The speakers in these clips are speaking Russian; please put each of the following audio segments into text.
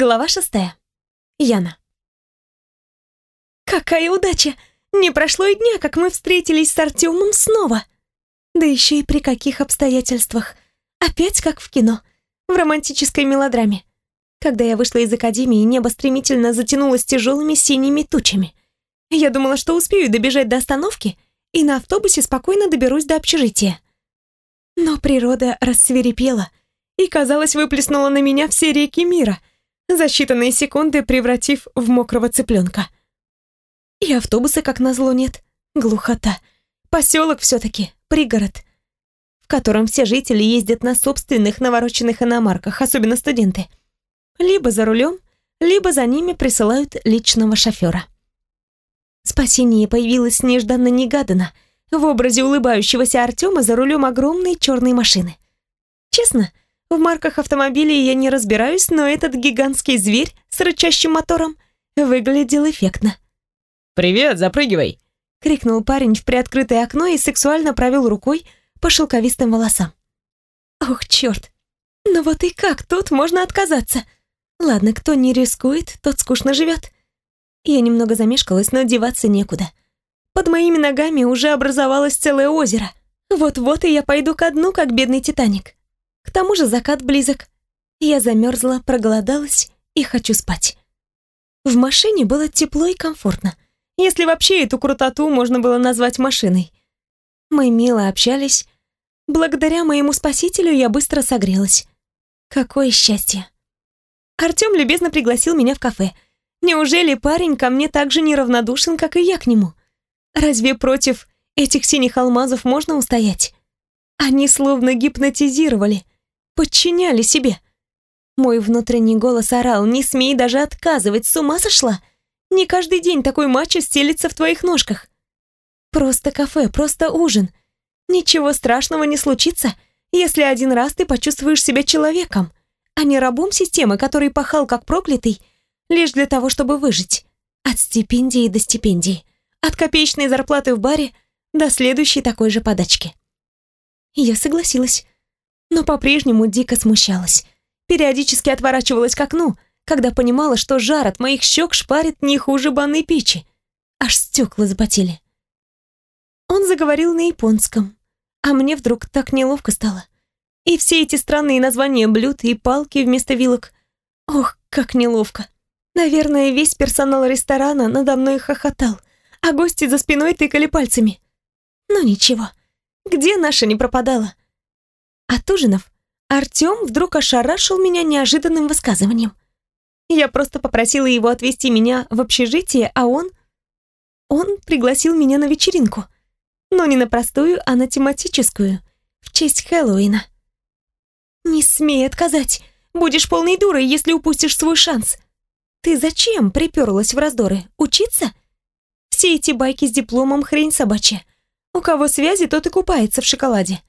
Глава шестая. Яна. Какая удача! Не прошло и дня, как мы встретились с Артемом снова. Да еще и при каких обстоятельствах. Опять как в кино, в романтической мелодраме. Когда я вышла из академии, небо стремительно затянулось тяжелыми синими тучами. Я думала, что успею добежать до остановки и на автобусе спокойно доберусь до общежития. Но природа рассверепела и, казалось, выплеснула на меня все реки мира — за считанные секунды превратив в мокрого цыпленка. И автобуса, как назло, нет. Глухота. Поселок все-таки, пригород, в котором все жители ездят на собственных навороченных иномарках, особенно студенты. Либо за рулем, либо за ними присылают личного шофера. Спасение появилось нежданно-негаданно в образе улыбающегося Артема за рулем огромной черной машины. Честно, в марках автомобилей я не разбираюсь, но этот гигантский зверь с рычащим мотором выглядел эффектно. «Привет, запрыгивай!» — крикнул парень в приоткрытое окно и сексуально провел рукой по шелковистым волосам. «Ох, черт! Ну вот и как тут можно отказаться? Ладно, кто не рискует, тот скучно живет». Я немного замешкалась, но деваться некуда. Под моими ногами уже образовалось целое озеро. Вот-вот и я пойду ко дну, как бедный Титаник. К тому же закат близок. Я замерзла, проголодалась и хочу спать. В машине было тепло и комфортно, если вообще эту крутоту можно было назвать машиной. Мы мило общались. Благодаря моему спасителю я быстро согрелась. Какое счастье. Артём любезно пригласил меня в кафе. Неужели парень ко мне так же неравнодушен, как и я к нему? Разве против этих синих алмазов можно устоять? Они словно гипнотизировали подчиняли себе. Мой внутренний голос орал, не смей даже отказывать, с ума сошла? Не каждый день такой мачо стелится в твоих ножках. Просто кафе, просто ужин. Ничего страшного не случится, если один раз ты почувствуешь себя человеком, а не рабом системы, который пахал как проклятый, лишь для того, чтобы выжить. От стипендии до стипендии. От копеечной зарплаты в баре до следующей такой же подачки. Я согласилась но по-прежнему дико смущалась. Периодически отворачивалась к окну, когда понимала, что жар от моих щек шпарит не хуже банной печи. Аж стекла запотели. Он заговорил на японском, а мне вдруг так неловко стало. И все эти странные названия блюд и палки вместо вилок. Ох, как неловко. Наверное, весь персонал ресторана надо мной хохотал, а гости за спиной тыкали пальцами. Но ничего, где наша не пропадала? От ужинов Артём вдруг ошарашил меня неожиданным высказыванием. Я просто попросила его отвезти меня в общежитие, а он... Он пригласил меня на вечеринку. Но не на простую, а на тематическую, в честь Хэллоуина. «Не смей отказать. Будешь полной дурой, если упустишь свой шанс. Ты зачем приперлась в раздоры? Учиться? Все эти байки с дипломом хрень собачья. У кого связи, тот и купается в шоколаде.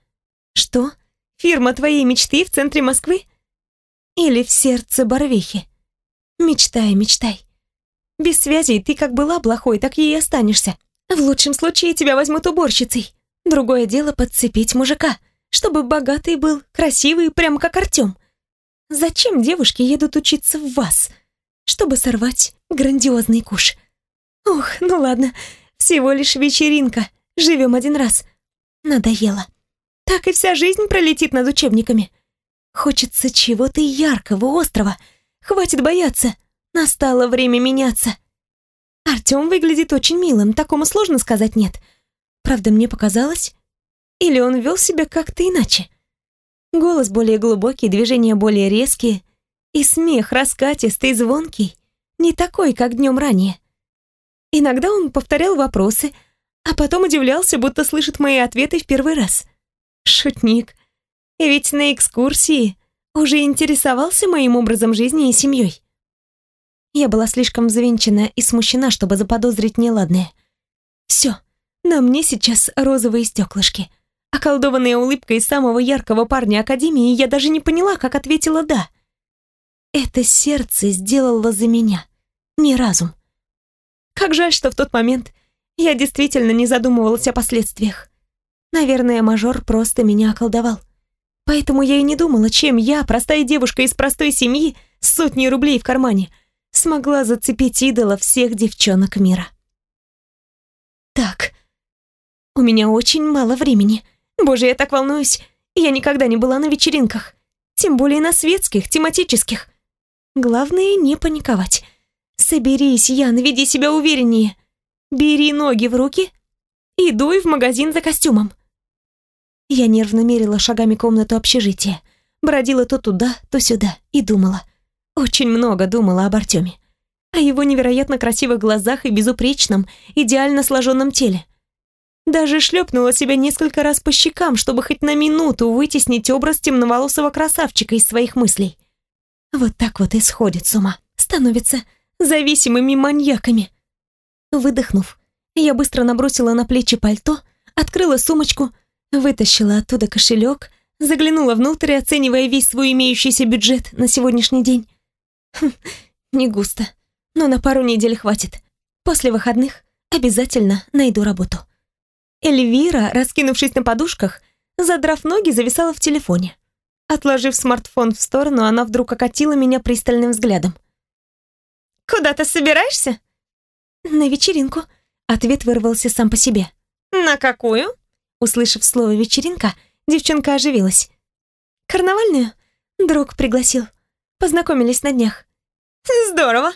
Что? Фирма твоей мечты в центре Москвы? Или в сердце Барвихи? Мечтай, мечтай. Без связей ты как была плохой, так и останешься. В лучшем случае тебя возьмут уборщицей. Другое дело подцепить мужика, чтобы богатый был, красивый, прямо как Артём. Зачем девушки едут учиться в вас? Чтобы сорвать грандиозный куш. Ух, ну ладно, всего лишь вечеринка. Живем один раз. Надоело. Так и вся жизнь пролетит над учебниками. Хочется чего-то яркого, острого. Хватит бояться. Настало время меняться. Артём выглядит очень милым, такому сложно сказать нет. Правда, мне показалось? Или он вел себя как-то иначе? Голос более глубокий, движения более резкие, и смех раскатистый, звонкий, не такой, как днем ранее. Иногда он повторял вопросы, а потом удивлялся, будто слышит мои ответы в первый раз. Шутник. Ведь на экскурсии уже интересовался моим образом жизни и семьей. Я была слишком взвинчена и смущена, чтобы заподозрить неладное. Все, на мне сейчас розовые стеклышки. Околдованная улыбкой самого яркого парня Академии, я даже не поняла, как ответила «да». Это сердце сделало за меня, не разум. Как жаль, что в тот момент я действительно не задумывалась о последствиях. Наверное, мажор просто меня околдовал. Поэтому я и не думала, чем я, простая девушка из простой семьи, с сотней рублей в кармане, смогла зацепить идола всех девчонок мира. Так, у меня очень мало времени. Боже, я так волнуюсь. Я никогда не была на вечеринках. Тем более на светских, тематических. Главное не паниковать. Соберись, Ян, веди себя увереннее. Бери ноги в руки и дуй в магазин за костюмом. Я нервно мерила шагами комнату общежития. Бродила то туда, то сюда и думала. Очень много думала об Артеме. О его невероятно красивых глазах и безупречном, идеально сложенном теле. Даже шлепнула себя несколько раз по щекам, чтобы хоть на минуту вытеснить образ темноволосого красавчика из своих мыслей. Вот так вот и сходит с ума. Становятся зависимыми маньяками. Выдохнув, я быстро набросила на плечи пальто, открыла сумочку, вытащила оттуда кошелек, заглянула внутрь, оценивая весь свой имеющийся бюджет на сегодняшний день. Хм, не густо, но на пару недель хватит. После выходных обязательно найду работу. Эльвира, раскинувшись на подушках, задрав ноги, зависала в телефоне. Отложив смартфон в сторону, она вдруг окатила меня пристальным взглядом. «Куда ты собираешься?» «На вечеринку», — ответ вырвался сам по себе. «На какую?» Услышав слово «вечеринка», девчонка оживилась. «Карнавальную?» Друг пригласил. Познакомились на днях. «Здорово!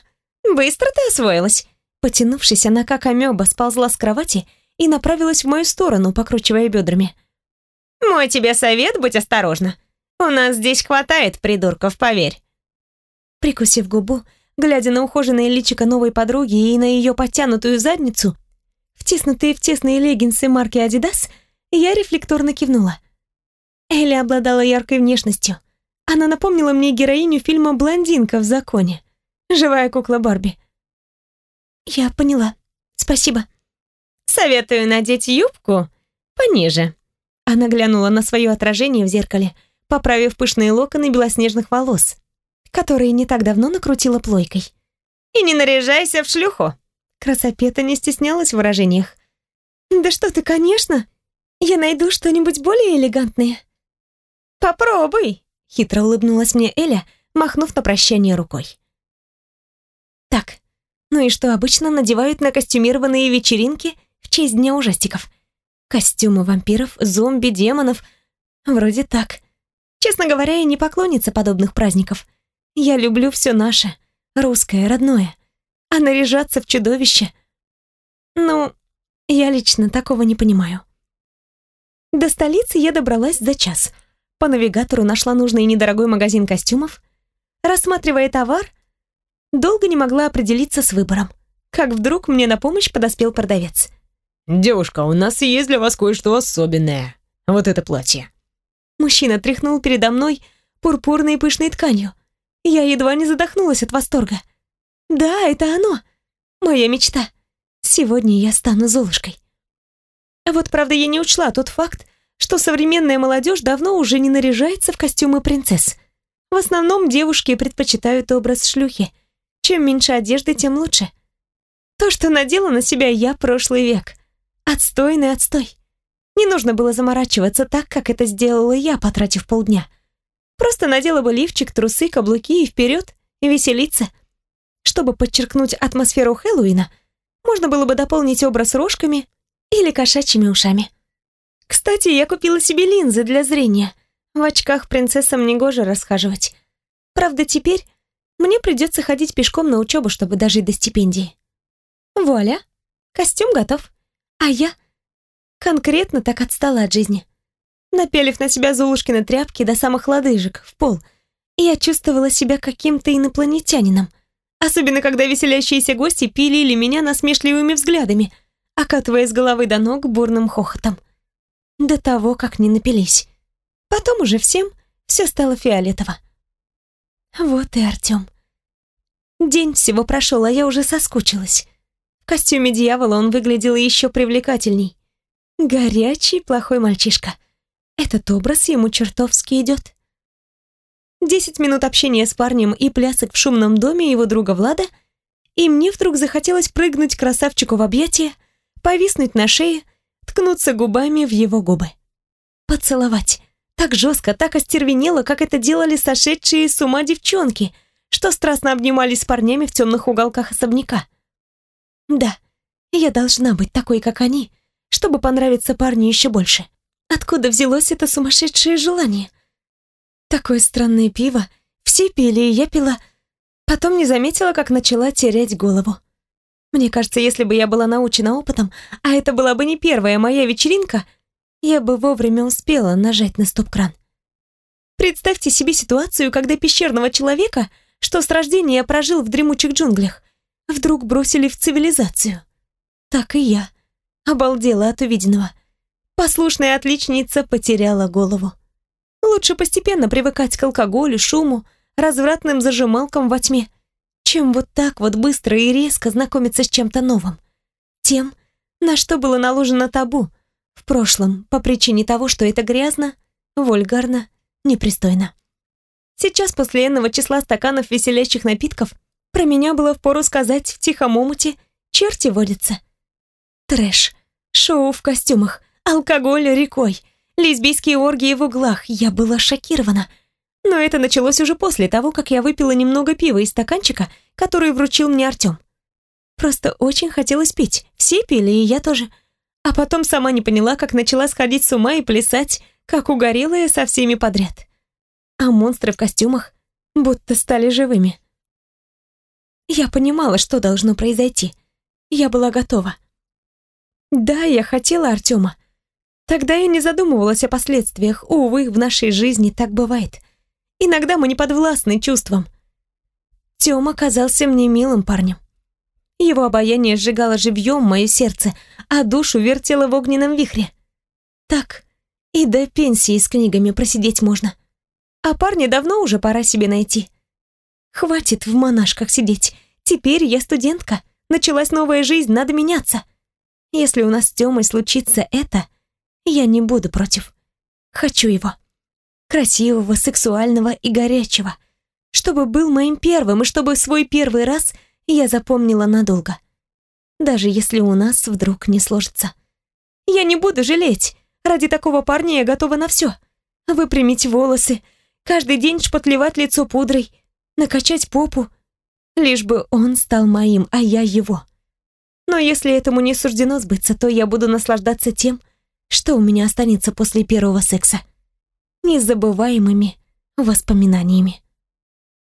Быстро ты освоилась!» Потянувшись, она как амеба сползла с кровати и направилась в мою сторону, покручивая бедрами. «Мой тебе совет, будь осторожна. У нас здесь хватает придурков, поверь». Прикусив губу, глядя на ухоженное личико новой подруги и на ее подтянутую задницу, втиснутые в тесные леггинсы марки Я рефлекторно кивнула. Элли обладала яркой внешностью. Она напомнила мне героиню фильма «Блондинка в законе». Живая кукла Барби. «Я поняла. Спасибо», Советую надеть юбку пониже». Она глянула на свое отражение в зеркале, поправив пышные локоны белоснежных волос, которые не так давно накрутила плойкой. «И не наряжайся в шлюху!» Красопета не стеснялась в выражениях. «Да что ты, конечно! Я найду что-нибудь более элегантное». «Попробуй!» — хитро улыбнулась мне Эля, махнув на прощание рукой. «Так, ну и что обычно надевают на костюмированные вечеринки в честь Дня ужастиков. Костюмы вампиров, зомби, демонов. Вроде так. Честно говоря, я не поклонница подобных праздников. Я люблю все наше, русское, родное. А наряжаться в чудовище... Ну, я лично такого не понимаю. До столицы я добралась за час. По навигатору нашла нужный недорогой магазин костюмов. Рассматривая товар, долго не могла определиться с выбором. Как вдруг мне на помощь подоспел продавец. «Девушка, у нас есть для вас кое-что особенное. Вот это платье». Мужчина тряхнул передо мной пурпурной пышной тканью. Я едва не задохнулась от восторга. «Да, это оно. Моя мечта. Сегодня я стану Золушкой». А вот правда я не учла тот факт, что современная молодежь давно уже не наряжается в костюмы принцесс. В основном девушки предпочитают образ шлюхи. Чем меньше одежды, тем лучше. То, что надела на себя я прошлый век. Отстойный отстой. Не нужно было заморачиваться так, как это сделала я, потратив полдня. Просто надела бы лифчик, трусы, каблуки и вперед, и веселиться. Чтобы подчеркнуть атмосферу Хэллоуина, можно было бы дополнить образ рожками или кошачьими ушами. Кстати, я купила себе линзы для зрения. В очках принцессам негоже расхаживать. Правда, теперь мне придется ходить пешком на учебу, чтобы дожить до стипендии. Вуаля, костюм готов. А я конкретно так отстала от жизни. Напялив на себя Золушкины тряпки до самых лодыжек, в пол, я чувствовала себя каким-то инопланетянином. Особенно, когда веселящиеся гости пилили меня насмешливыми взглядами, окатывая с головы до ног бурным хохотом. До того, как не напились. Потом уже всем все стало фиолетово. Вот и Артем. День всего прошел, а я уже соскучилась. В костюме дьявола он выглядел еще привлекательней. Горячий, плохой мальчишка. Этот образ ему чертовски идет. Десять минут общения с парнем и плясок в шумном доме его друга Влада, и мне вдруг захотелось прыгнуть красавчику в объятия, повиснуть на шее, ткнуться губами в его губы. Поцеловать. Так жестко, так остервенело, как это делали сошедшие с ума девчонки, что страстно обнимались с парнями в темных уголках особняка. Да, я должна быть такой, как они, чтобы понравиться парню еще больше. Откуда взялось это сумасшедшее желание? Такое странное пиво. Все пили, и я пила. Потом не заметила, как начала терять голову. Мне кажется, если бы я была научена опытом, а это была бы не первая моя вечеринка, я бы вовремя успела нажать на стоп-кран. Представьте себе ситуацию, когда пещерного человека, что с рождения прожил в дремучих джунглях, вдруг бросили в цивилизацию. Так и я. Обалдела от увиденного. Послушная отличница потеряла голову. Лучше постепенно привыкать к алкоголю, шуму, развратным зажималкам во тьме, чем вот так вот быстро и резко знакомиться с чем-то новым. Тем, на что было наложено табу в прошлом по причине того, что это грязно, вульгарно, непристойно. Сейчас после энного числа стаканов веселящих напитков про меня было впору сказать в тихом омуте «черти водятся». Трэш, шоу в костюмах, алкоголь рекой, лесбийские оргии в углах. Я была шокирована. Но это началось уже после того, как я выпила немного пива из стаканчика, который вручил мне Артём. Просто очень хотелось пить. Все пили, и я тоже. А потом сама не поняла, как начала сходить с ума и плясать, как угорелая со всеми подряд. А монстры в костюмах будто стали живыми. Я понимала, что должно произойти. Я была готова. Да, я хотела Артема. Тогда я не задумывалась о последствиях. Увы, в нашей жизни так бывает. Иногда мы не подвластны чувствам. Тёма казался мне милым парнем. Его обаяние сжигало живьем мое сердце, а душу вертело в огненном вихре. Так, и до пенсии с книгами просидеть можно. А парня давно уже пора себе найти. Хватит в монашках сидеть. Теперь я студентка. Началась новая жизнь, надо меняться. Если у нас с Тёмой случится это, я не буду против. Хочу его. Красивого, сексуального и горячего. Чтобы был моим первым, и чтобы свой первый раз я запомнила надолго. Даже если у нас вдруг не сложится. Я не буду жалеть. Ради такого парня я готова на все. Выпрямить волосы, каждый день шпатлевать лицо пудрой, накачать попу. Лишь бы он стал моим, а я его. Но если этому не суждено сбыться, то я буду наслаждаться тем, что у меня останется после первого секса. Незабываемыми воспоминаниями.